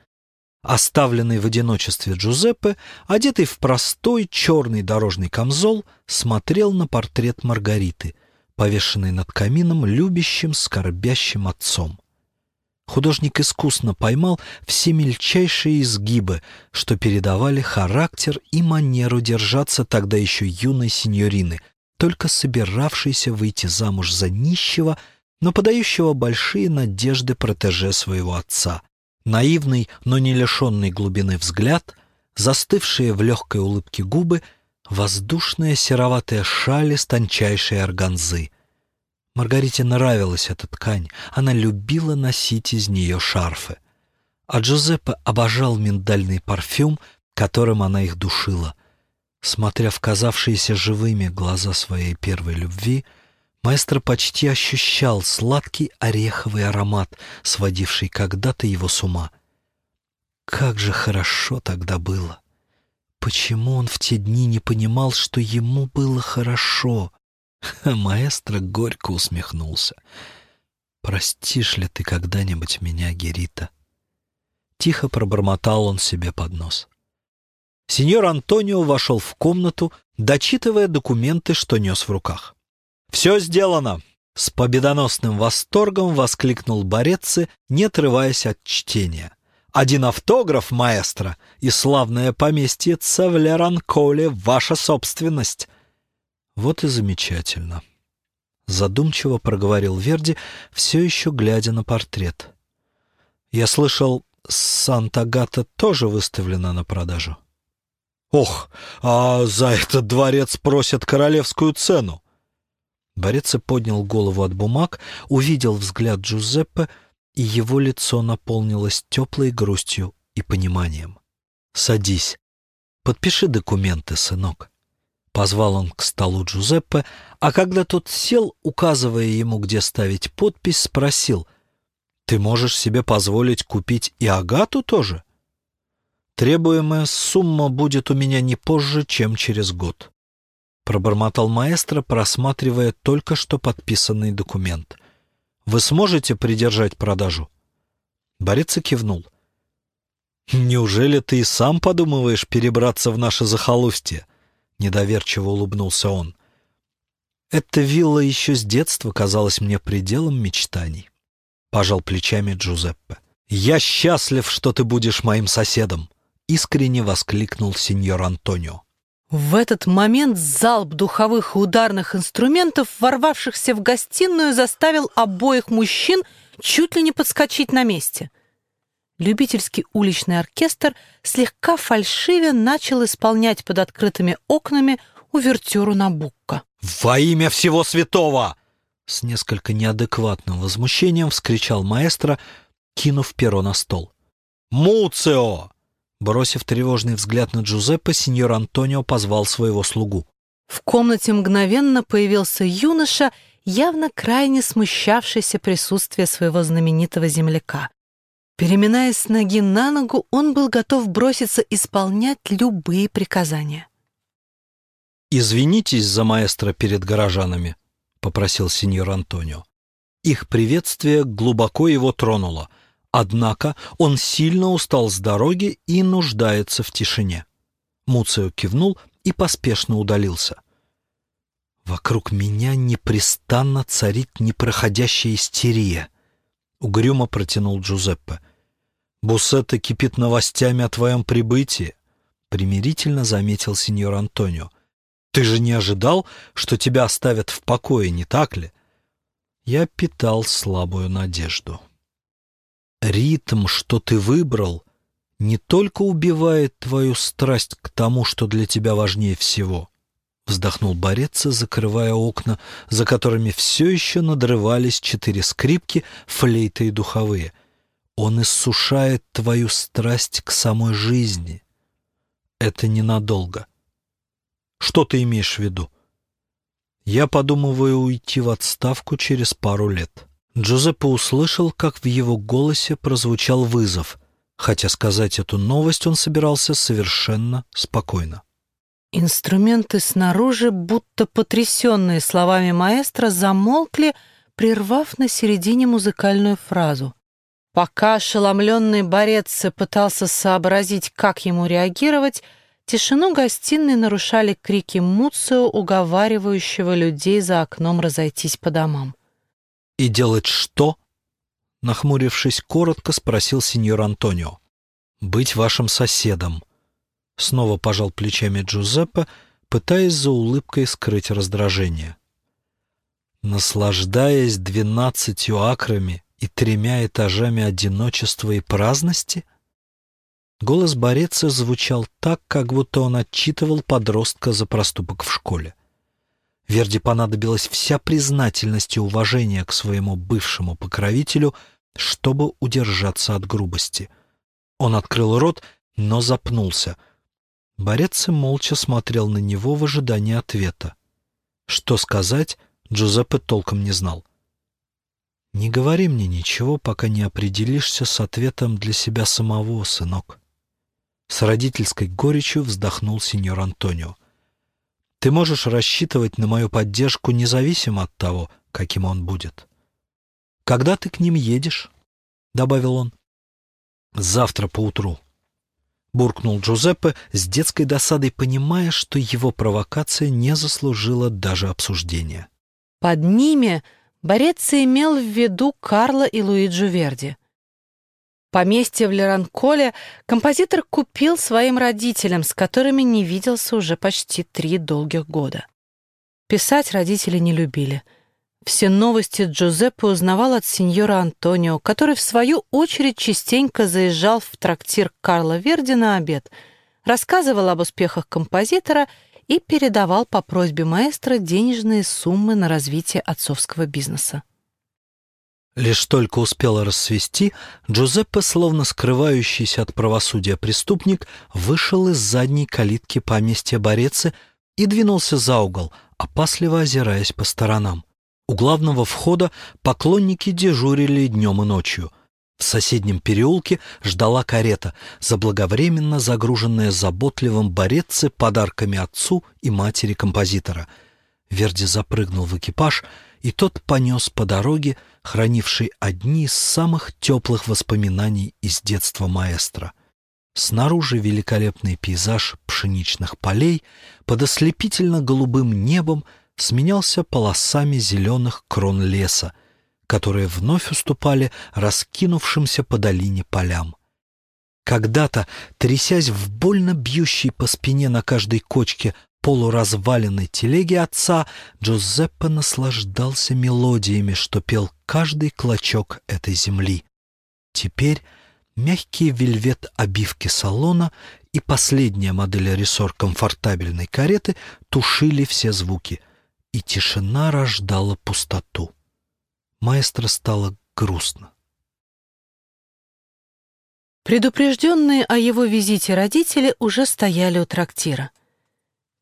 Оставленный в одиночестве Джузеппе, одетый в простой черный дорожный камзол, смотрел на портрет Маргариты — повешенный над камином любящим, скорбящим отцом. Художник искусно поймал все мельчайшие изгибы, что передавали характер и манеру держаться тогда еще юной сеньорины, только собиравшейся выйти замуж за нищего, но подающего большие надежды протеже своего отца. Наивный, но не лишенный глубины взгляд, застывшие в легкой улыбке губы — воздушная сероватая шаль из тончайшей органзы. Маргарите нравилась эта ткань, она любила носить из нее шарфы. А Джузеппе обожал миндальный парфюм, которым она их душила. Смотря в казавшиеся живыми глаза своей первой любви, маэстро почти ощущал сладкий ореховый аромат, сводивший когда-то его с ума. Как же хорошо тогда было! Почему он в те дни не понимал, что ему было хорошо? Маэстро горько усмехнулся. «Простишь ли ты когда-нибудь меня, Герита?» Тихо пробормотал он себе под нос. Сеньор Антонио вошел в комнату, дочитывая документы, что нес в руках. «Все сделано!» — с победоносным восторгом воскликнул Борецци, не отрываясь от чтения. Один автограф, маэстро, и славное поместье Цевлеранколе — ваша собственность. Вот и замечательно. Задумчиво проговорил Верди, все еще глядя на портрет. Я слышал, Санта-Гата тоже выставлена на продажу. Ох, а за этот дворец просят королевскую цену. Борец поднял голову от бумаг, увидел взгляд Джузеппе — и его лицо наполнилось теплой грустью и пониманием. «Садись. Подпиши документы, сынок». Позвал он к столу Джузеппе, а когда тот сел, указывая ему, где ставить подпись, спросил, «Ты можешь себе позволить купить и Агату тоже?» «Требуемая сумма будет у меня не позже, чем через год», пробормотал маэстро, просматривая только что подписанный документ — вы сможете придержать продажу?» Борец кивнул. «Неужели ты и сам подумываешь перебраться в наше захолустье?» Недоверчиво улыбнулся он. «Эта вилла еще с детства казалась мне пределом мечтаний. — пожал плечами Джузеппе. «Я счастлив, что ты будешь моим соседом!» — искренне воскликнул сеньор Антонио. В этот момент залп духовых и ударных инструментов, ворвавшихся в гостиную, заставил обоих мужчин чуть ли не подскочить на месте. Любительский уличный оркестр слегка фальшиве начал исполнять под открытыми окнами увертюру Набукко. «Во имя всего святого!» С несколько неадекватным возмущением вскричал маэстро, кинув перо на стол. «Муцио!» Бросив тревожный взгляд на Джузеппе, сеньор Антонио позвал своего слугу. В комнате мгновенно появился юноша, явно крайне смущавшийся присутствия своего знаменитого земляка. Переминаясь с ноги на ногу, он был готов броситься исполнять любые приказания. «Извинитесь за маэстро перед горожанами», — попросил сеньор Антонио. Их приветствие глубоко его тронуло — Однако он сильно устал с дороги и нуждается в тишине. Муцио кивнул и поспешно удалился. «Вокруг меня непрестанно царит непроходящая истерия», — угрюмо протянул Джузеппе. «Буссетта кипит новостями о твоем прибытии», — примирительно заметил сеньор Антонио. «Ты же не ожидал, что тебя оставят в покое, не так ли?» Я питал слабую надежду. Ритм, что ты выбрал, не только убивает твою страсть к тому, что для тебя важнее всего, вздохнул Бореца, закрывая окна, за которыми все еще надрывались четыре скрипки, флейты и духовые. Он иссушает твою страсть к самой жизни. Это ненадолго. Что ты имеешь в виду? Я подумываю уйти в отставку через пару лет. Джузеппе услышал, как в его голосе прозвучал вызов, хотя сказать эту новость он собирался совершенно спокойно. Инструменты снаружи, будто потрясенные словами маэстро, замолкли, прервав на середине музыкальную фразу. Пока ошеломленный борец пытался сообразить, как ему реагировать, тишину гостиной нарушали крики Муцио, уговаривающего людей за окном разойтись по домам. «И делать что?» Нахмурившись коротко, спросил сеньор Антонио. «Быть вашим соседом». Снова пожал плечами Джузеппе, пытаясь за улыбкой скрыть раздражение. Наслаждаясь двенадцатью акрами и тремя этажами одиночества и праздности? Голос Бореца звучал так, как будто он отчитывал подростка за проступок в школе. Верди понадобилась вся признательность и уважение к своему бывшему покровителю, чтобы удержаться от грубости. Он открыл рот, но запнулся. Борец молча смотрел на него в ожидании ответа. Что сказать, Джузеппе толком не знал. «Не говори мне ничего, пока не определишься с ответом для себя самого, сынок». С родительской горечью вздохнул сеньор Антонио. Ты можешь рассчитывать на мою поддержку независимо от того, каким он будет. Когда ты к ним едешь? — добавил он. Завтра поутру. Буркнул Джузеппе с детской досадой, понимая, что его провокация не заслужила даже обсуждения. Под ними Борецци имел в виду Карла и Луиджи Верди — Поместье в Леранколе композитор купил своим родителям, с которыми не виделся уже почти три долгих года. Писать родители не любили. Все новости Джузеппе узнавал от сеньора Антонио, который, в свою очередь, частенько заезжал в трактир Карла Верди на обед, рассказывал об успехах композитора и передавал по просьбе маэстро денежные суммы на развитие отцовского бизнеса. Лишь только успела рассвести, Джузеппе, словно скрывающийся от правосудия преступник, вышел из задней калитки поместья Борецы и двинулся за угол, опасливо озираясь по сторонам. У главного входа поклонники дежурили днем и ночью. В соседнем переулке ждала карета, заблаговременно загруженная заботливым Борецы подарками отцу и матери композитора. Верди запрыгнул в экипаж — и тот понес по дороге, хранивший одни из самых теплых воспоминаний из детства маэстро. Снаружи великолепный пейзаж пшеничных полей под ослепительно-голубым небом сменялся полосами зеленых крон леса, которые вновь уступали раскинувшимся по долине полям. Когда-то, трясясь в больно бьющей по спине на каждой кочке полуразваленной телеги отца, Джузеппе наслаждался мелодиями, что пел каждый клочок этой земли. Теперь мягкие вельвет обивки салона и последняя модель рессор комфортабельной кареты тушили все звуки, и тишина рождала пустоту. Маэстро стало грустно. Предупрежденные о его визите родители уже стояли у трактира.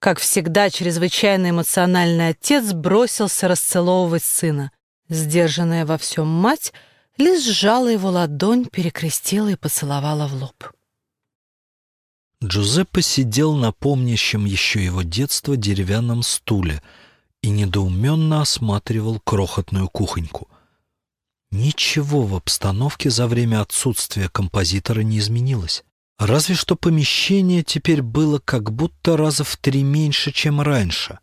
Как всегда, чрезвычайно эмоциональный отец бросился расцеловывать сына. Сдержанная во всем мать лишь сжала его ладонь, перекрестила и поцеловала в лоб. Джузеппе сидел на помнящем еще его детство деревянном стуле и недоуменно осматривал крохотную кухоньку. Ничего в обстановке за время отсутствия композитора не изменилось. Разве что помещение теперь было как будто раза в три меньше, чем раньше.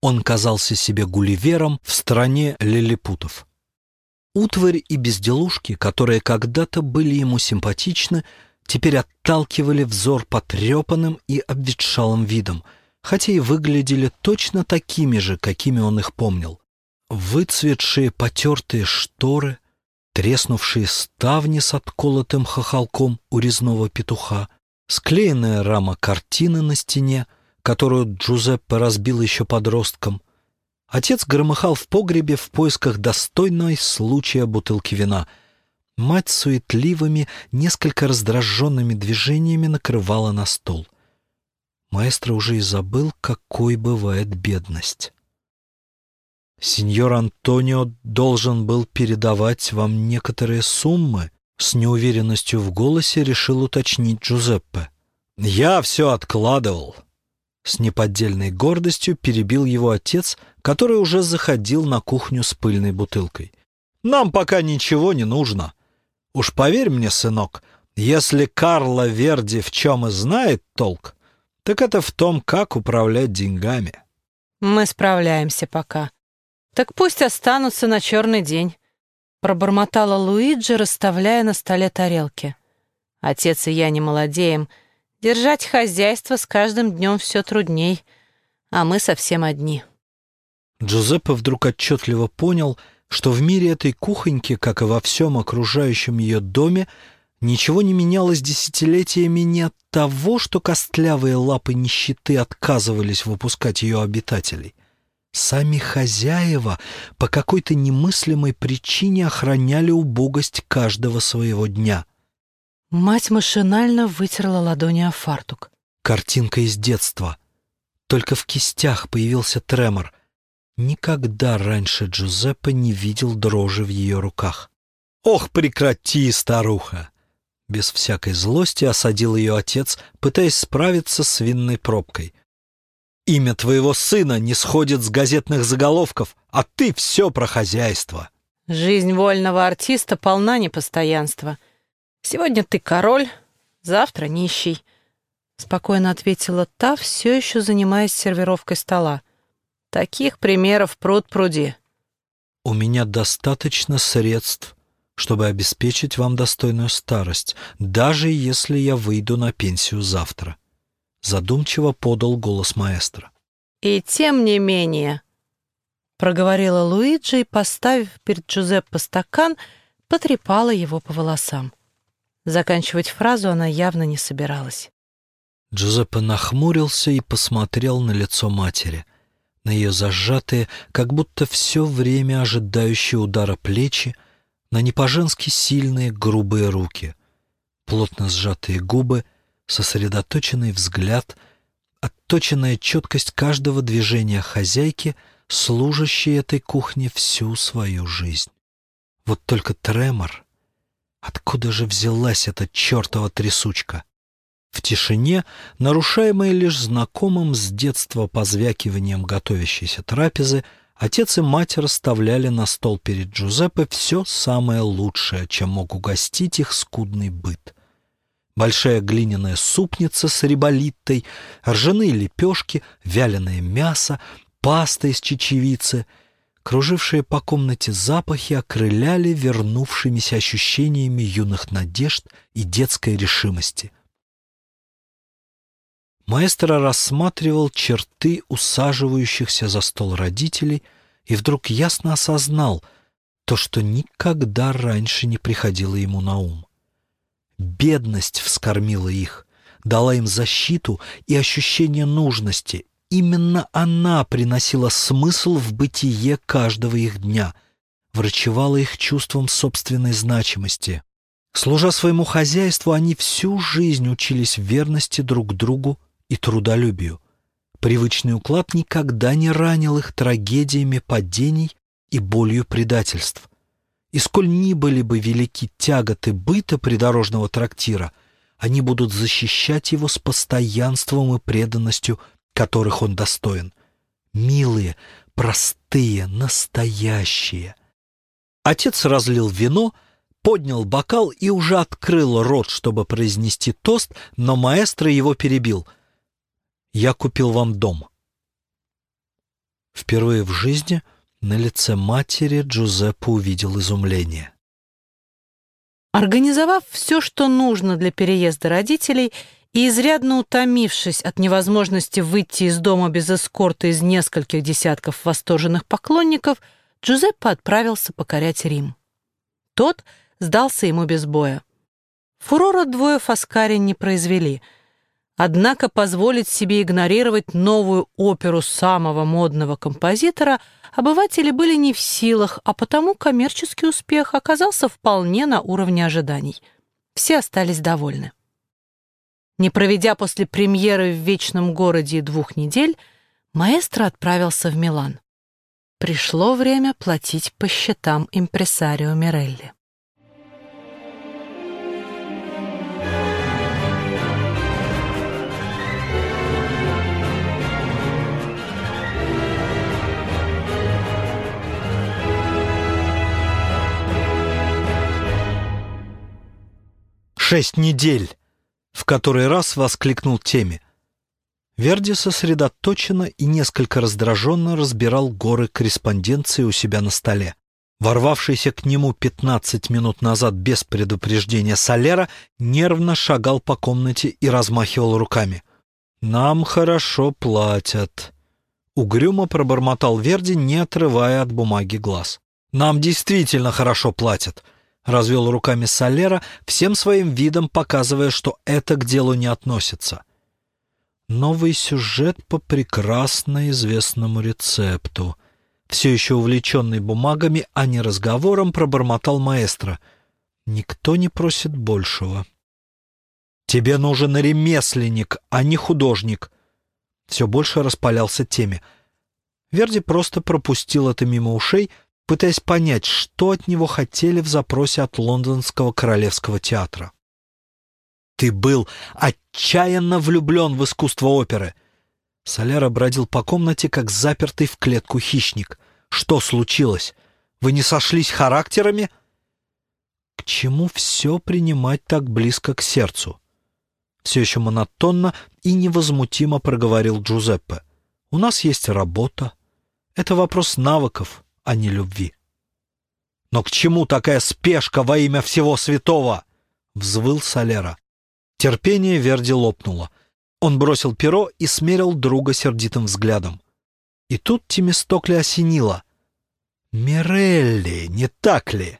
Он казался себе гулливером в стране лилипутов. Утварь и безделушки, которые когда-то были ему симпатичны, теперь отталкивали взор потрепанным и обветшалым видом, хотя и выглядели точно такими же, какими он их помнил. Выцветшие потертые шторы — треснувшие ставни с отколотым хохолком у резного петуха, склеенная рама картины на стене, которую Джузеппе разбил еще подростком. Отец громыхал в погребе в поисках достойной случая бутылки вина. Мать суетливыми, несколько раздраженными движениями накрывала на стол. Маэстро уже и забыл, какой бывает бедность. Сеньор Антонио должен был передавать вам некоторые суммы, с неуверенностью в голосе решил уточнить Джузеппе. Я все откладывал. С неподдельной гордостью перебил его отец, который уже заходил на кухню с пыльной бутылкой. Нам пока ничего не нужно. Уж поверь мне, сынок, если Карло Верди в чем и знает толк, так это в том, как управлять деньгами. Мы справляемся пока, «Так пусть останутся на черный день», — пробормотала Луиджи, расставляя на столе тарелки. «Отец и я не молодеем. Держать хозяйство с каждым днем все трудней, а мы совсем одни». Джузеппе вдруг отчетливо понял, что в мире этой кухоньки, как и во всем окружающем ее доме, ничего не менялось десятилетиями не от того, что костлявые лапы нищеты отказывались выпускать ее обитателей — Сами хозяева по какой-то немыслимой причине охраняли убогость каждого своего дня. Мать машинально вытерла ладони о фартук. Картинка из детства. Только в кистях появился тремор. Никогда раньше Джузеппе не видел дрожи в ее руках. «Ох, прекрати, старуха!» Без всякой злости осадил ее отец, пытаясь справиться с винной пробкой. Имя твоего сына не сходит с газетных заголовков, а ты все про хозяйство. Жизнь вольного артиста полна непостоянства. Сегодня ты король, завтра нищий. Спокойно ответила та, все еще занимаясь сервировкой стола. Таких примеров пруд пруди. У меня достаточно средств, чтобы обеспечить вам достойную старость, даже если я выйду на пенсию завтра задумчиво подал голос маэстро. «И тем не менее», — проговорила Луиджи, поставив перед Джузеппе стакан, потрепала его по волосам. Заканчивать фразу она явно не собиралась. Джузеппе нахмурился и посмотрел на лицо матери, на ее зажатые, как будто все время ожидающие удара плечи, на не по-женски сильные грубые руки, плотно сжатые губы — сосредоточенный взгляд, отточенная четкость каждого движения хозяйки, служащей этой кухне всю свою жизнь. Вот только тремор. Откуда же взялась эта чертова трясучка? В тишине, нарушаемой лишь знакомым с детства позвякиванием готовящейся трапезы, отец и мать расставляли на стол перед Джузеппе все самое лучшее, чем мог угостить их скудный быт большая глиняная супница с риболиттой, ржаные лепешки, вяленое мясо, паста из чечевицы, Кружившие по комнате запахи окрыляли вернувшимися ощущениями юных надежд и детской решимости. Маэстро рассматривал черты усаживающихся за стол родителей и вдруг ясно осознал то, что никогда раньше не приходило ему на ум. Бедность вскормила их, дала им защиту и ощущение нужности. Именно она приносила смысл в бытие каждого их дня, врачевала их чувством собственной значимости. Служа своему хозяйству, они всю жизнь учились верности друг другу и трудолюбию. Привычный уклад никогда не ранил их трагедиями падений и болью предательств. И сколь ни были бы велики тяготы быта придорожного трактира, они будут защищать его с постоянством и преданностью, которых он достоин. Милые, простые, настоящие. Отец разлил вино, поднял бокал и уже открыл рот, чтобы произнести тост, но маэстро его перебил — я купил вам дом». Впервые в жизни на лице матери Джузеппе увидел изумление. Организовав все, что нужно для переезда родителей, и изрядно утомившись от невозможности выйти из дома без эскорта из нескольких десятков восторженных поклонников, Джузеппе отправился покорять Рим. Тот сдался ему без боя. Фурора двое Фаскари не произвели — Однако позволить себе игнорировать новую оперу самого модного композитора обыватели были не в силах, а потому коммерческий успех оказался вполне на уровне ожиданий. Все остались довольны. Не проведя после премьеры в Вечном городе двух недель, маэстро отправился в Милан. Пришло время платить по счетам импресарио Мирелли. «Шесть недель!» — в который раз воскликнул Теми. Верди сосредоточенно и несколько раздраженно разбирал горы корреспонденции у себя на столе. Ворвавшийся к нему пятнадцать минут назад без предупреждения Солера нервно шагал по комнате и размахивал руками. «Нам хорошо платят», — угрюмо пробормотал Верди, не отрывая от бумаги глаз. «Нам действительно хорошо платят», развел руками Солера, всем своим видом показывая, что это к делу не относится. Новый сюжет по прекрасно известному рецепту. Все еще увлеченный бумагами, а не разговором, пробормотал маэстро. Никто не просит большего. «Тебе нужен ремесленник, а не художник», все больше распалялся теме. Верди просто пропустил это мимо ушей, пытаясь понять, что от него хотели в запросе от Лондонского королевского театра. «Ты был отчаянно влюблен в искусство оперы!» Соляра бродил по комнате, как запертый в клетку хищник. «Что случилось? Вы не сошлись характерами?» «К чему все принимать так близко к сердцу?» Все еще монотонно и невозмутимо проговорил Джузеппе. «У нас есть работа. Это вопрос навыков, а не любви. «Но к чему такая спешка во имя всего святого?» — взвыл Солера. Терпение Верди лопнуло. Он бросил перо и смерил друга сердитым взглядом. И тут Тимистокли осенило. «Мирелли, не так ли?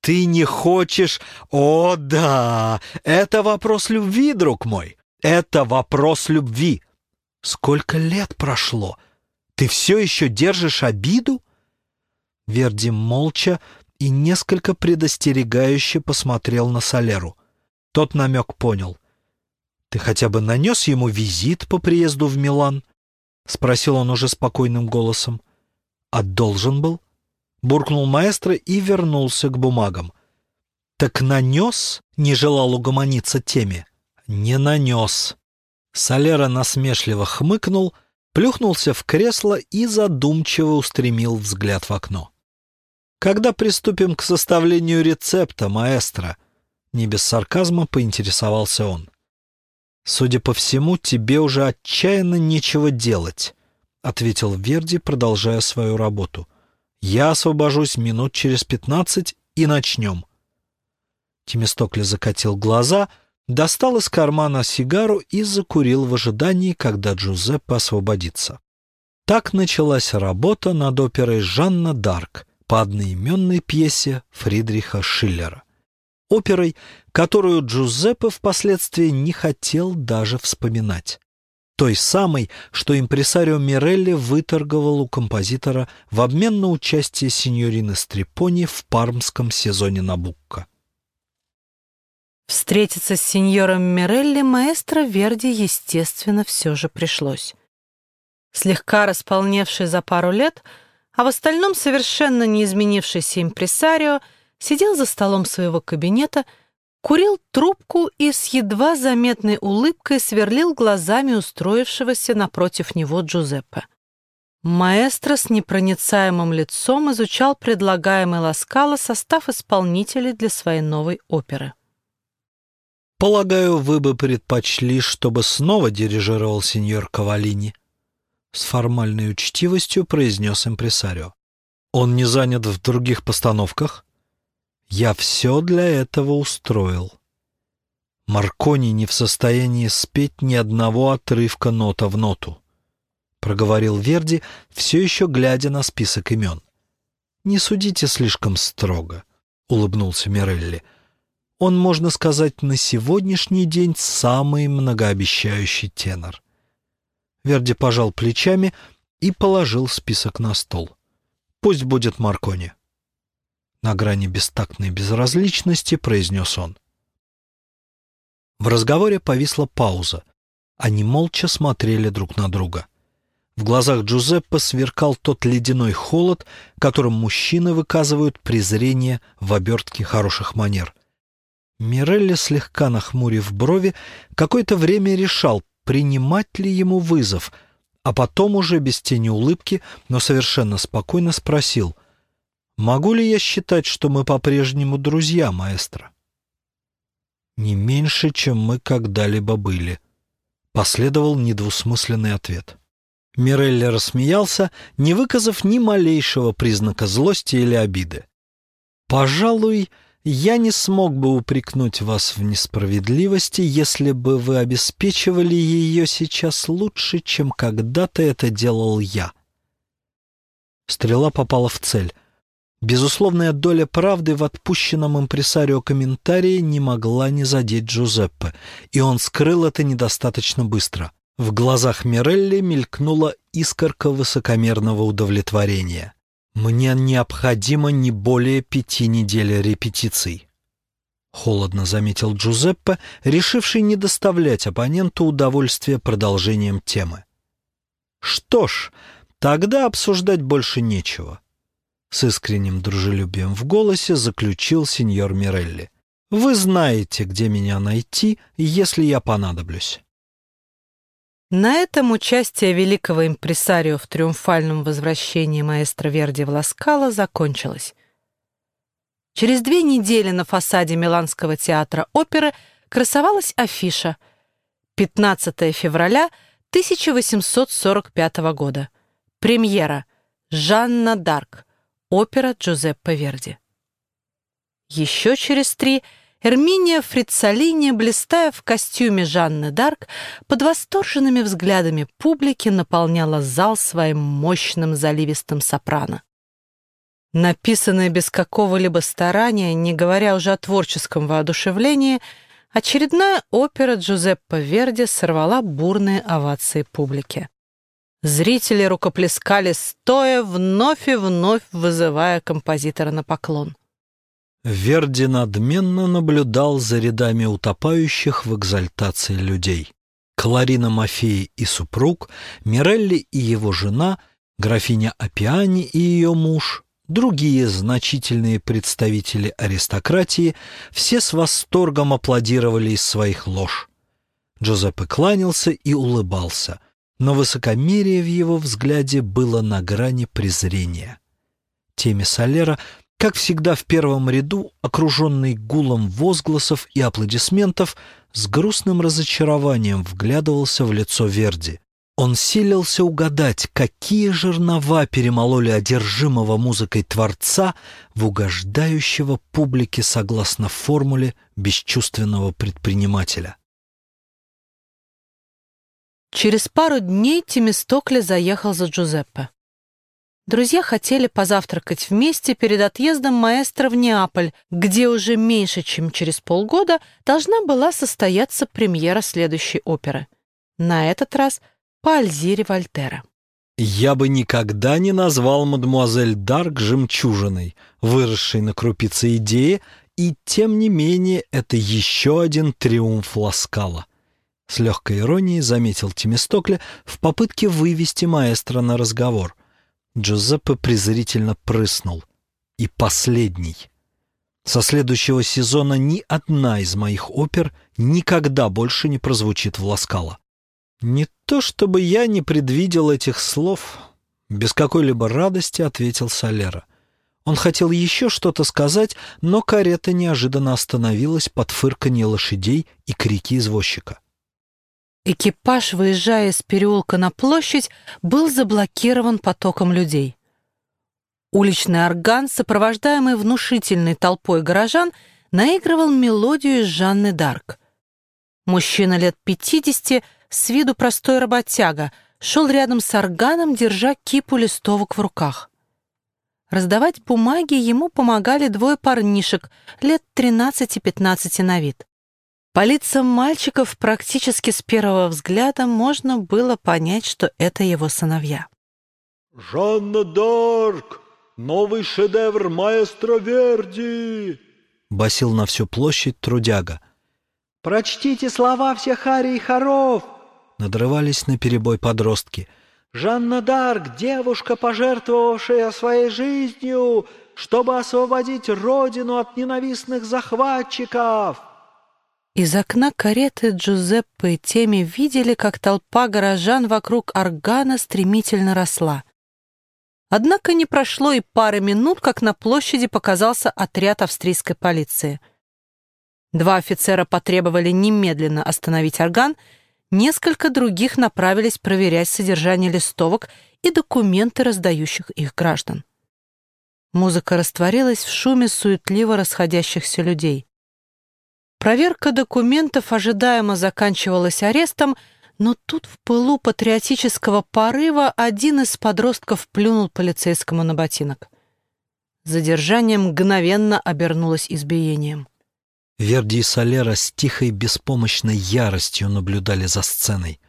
Ты не хочешь... О, да! Это вопрос любви, друг мой! Это вопрос любви! Сколько лет прошло? Ты все еще держишь обиду?» Верди молча и несколько предостерегающе посмотрел на Солеру. Тот намек понял. «Ты хотя бы нанес ему визит по приезду в Милан?» — спросил он уже спокойным голосом. «А должен был?» — буркнул маэстро и вернулся к бумагам. «Так нанес?» — не желал угомониться теме. «Не нанес». Солера насмешливо хмыкнул, плюхнулся в кресло и задумчиво устремил взгляд в окно. Когда приступим к составлению рецепта, маэстро?» Не без сарказма поинтересовался он. «Судя по всему, тебе уже отчаянно нечего делать», — ответил Верди, продолжая свою работу. Я освобожусь минут через пятнадцать и начнем. Темистокли закатил глаза, достал из кармана сигару и закурил в ожидании, когда Джузеппе освободится. Так началась работа над оперой «Жанна Дарк» по одноименной пьесе Фридриха Шиллера. Оперой, которую Джузеппе впоследствии не хотел даже вспоминать. Той самой, что импресарио Мирелли выторговал у композитора в обмен на участие синьорины Стрепони в пармском сезоне Набукко. Встретиться с сеньором Мирелли маэстро Верди, естественно, все же пришлось. Слегка располневший за пару лет, а в остальном совершенно не изменившийся импресарио сидел за столом своего кабинета, курил трубку и с едва заметной улыбкой сверлил глазами устроившегося напротив него Джузеппе. Маэстро с непроницаемым лицом изучал предлагаемый Ласкало состав исполнителей для своей новой оперы. «Полагаю, вы бы предпочли, чтобы снова дирижировал сеньор Кавалини?» С формальной учтивостью произнес импресарио. «Он не занят в других постановках?» «Я все для этого устроил». Маркони не в состоянии спеть ни одного отрывка нота в ноту, проговорил Верди, все еще глядя на список имен. «Не судите слишком строго», — улыбнулся Мирелли. Он, можно сказать, на сегодняшний день самый многообещающий тенор. Верди пожал плечами и положил список на стол. «Пусть будет Маркони». На грани бестактной безразличности произнес он. В разговоре повисла пауза. Они молча смотрели друг на друга. В глазах Джузеппе сверкал тот ледяной холод, которым мужчины выказывают презрение в обертке хороших манер. Мирелли, слегка нахмурив брови, какое-то время решал, принимать ли ему вызов, а потом уже без тени улыбки, но совершенно спокойно спросил, «Могу ли я считать, что мы по-прежнему друзья, маэстро?» «Не меньше, чем мы когда-либо были», — последовал недвусмысленный ответ. Мирелли рассмеялся, не выказав ни малейшего признака злости или обиды. «Пожалуй, — я не смог бы упрекнуть вас в несправедливости, если бы вы обеспечивали ее сейчас лучше, чем когда-то это делал я. Стрела попала в цель. Безусловная доля правды в отпущенном импресарио комментарии не могла не задеть Джузеппе, и он скрыл это недостаточно быстро. В глазах Мирелли мелькнула искорка высокомерного удовлетворения. Мне необходимо не более пяти недель репетиций. Холодно заметил Джузеппе, решивший не доставлять оппоненту удовольствия продолжением темы. Что ж, тогда обсуждать больше нечего. С искренним дружелюбием в голосе заключил сеньор Мирелли. Вы знаете, где меня найти, если я понадоблюсь. На этом участие великого импресарио в триумфальном возвращении маэстро Верди в Ласкало закончилось. Через две недели на фасаде Миланского театра оперы красовалась афиша «15 февраля 1845 года. Премьера. Жанна Дарк. Опера Джузеппе Верди». Еще через три – Эрминия Фрицалини, блистая в костюме Жанны Дарк, под восторженными взглядами публики наполняла зал своим мощным заливистым сопрано. Написанная без какого-либо старания, не говоря уже о творческом воодушевлении, очередная опера Джузеппе Верди сорвала бурные овации публики. Зрители рукоплескали стоя, вновь и вновь вызывая композитора на поклон. Верди надменно наблюдал за рядами утопающих в экзальтации людей. Кларина Мафеи и супруг, Мирелли и его жена, графиня Апиани и ее муж, другие значительные представители аристократии, все с восторгом аплодировали из своих лож. Джозеппе кланялся и улыбался, но высокомерие в его взгляде было на грани презрения. Теме Солера как всегда в первом ряду, окруженный гулом возгласов и аплодисментов, с грустным разочарованием вглядывался в лицо Верди. Он силился угадать, какие жернова перемололи одержимого музыкой Творца в угождающего публике согласно формуле бесчувственного предпринимателя. Через пару дней Тимистокли заехал за Джузеппе. Друзья хотели позавтракать вместе перед отъездом маэстро в Неаполь, где уже меньше, чем через полгода должна была состояться премьера следующей оперы. На этот раз по Альзире Вольтера. Я бы никогда не назвал мадемуазель Дарк жемчужиной, выросшей на крупице идеи, и тем не менее это еще один триумф Ласкала. С легкой иронией заметил Тимистокля в попытке вывести маэстро на разговор. Джузеппе презрительно прыснул. И последний. Со следующего сезона ни одна из моих опер никогда больше не прозвучит в Ласкало. Не то чтобы я не предвидел этих слов, без какой-либо радости ответил Солера. Он хотел еще что-то сказать, но карета неожиданно остановилась под фырканье лошадей и крики извозчика. Экипаж, выезжая из переулка на площадь, был заблокирован потоком людей. Уличный орган, сопровождаемый внушительной толпой горожан, наигрывал мелодию из Жанны Дарк. Мужчина лет пятидесяти, с виду простой работяга, шел рядом с органом, держа кипу листовок в руках. Раздавать бумаги ему помогали двое парнишек, лет тринадцати-пятнадцати на вид. По лицам мальчиков практически с первого взгляда можно было понять, что это его сыновья. «Жанна Дарк! Новый шедевр маэстро Верди!» — басил на всю площадь трудяга. «Прочтите слова всех арий и хоров!» — надрывались на перебой подростки. «Жанна Дарк, девушка, пожертвовавшая своей жизнью, чтобы освободить родину от ненавистных захватчиков!» Из окна кареты Джузеппе и Теми видели, как толпа горожан вокруг органа стремительно росла. Однако не прошло и пары минут, как на площади показался отряд австрийской полиции. Два офицера потребовали немедленно остановить орган, несколько других направились проверять содержание листовок и документы раздающих их граждан. Музыка растворилась в шуме суетливо расходящихся людей. Проверка документов ожидаемо заканчивалась арестом, но тут в пылу патриотического порыва один из подростков плюнул полицейскому на ботинок. Задержание мгновенно обернулось избиением. Верди и Солера с тихой беспомощной яростью наблюдали за сценой.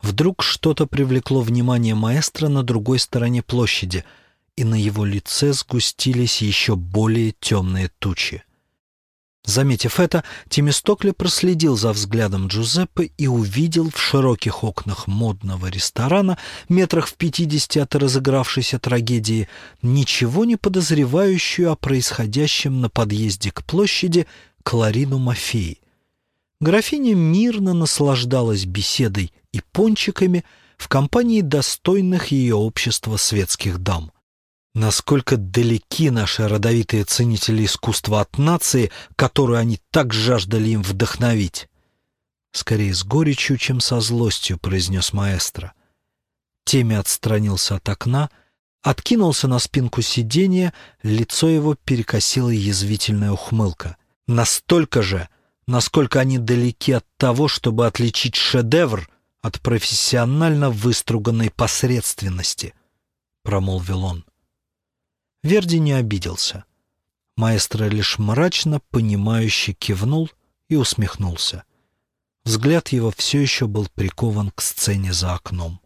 Вдруг что-то привлекло внимание маэстро на другой стороне площади, и на его лице сгустились еще более темные тучи. Заметив это, Тимистокли проследил за взглядом Джузеппе и увидел в широких окнах модного ресторана, метрах в пятидесяти от разыгравшейся трагедии, ничего не подозревающую о происходящем на подъезде к площади Кларину Мафеи. Графиня мирно наслаждалась беседой и пончиками в компании достойных ее общества светских дам. Насколько далеки наши родовитые ценители искусства от нации, которую они так жаждали им вдохновить? Скорее с горечью, чем со злостью, произнес маэстро. Теми отстранился от окна, откинулся на спинку сиденья, лицо его перекосила язвительная ухмылка. Настолько же, насколько они далеки от того, чтобы отличить шедевр от профессионально выструганной посредственности, промолвил он. Верди не обиделся. Маэстро лишь мрачно, понимающе кивнул и усмехнулся. Взгляд его все еще был прикован к сцене за окном.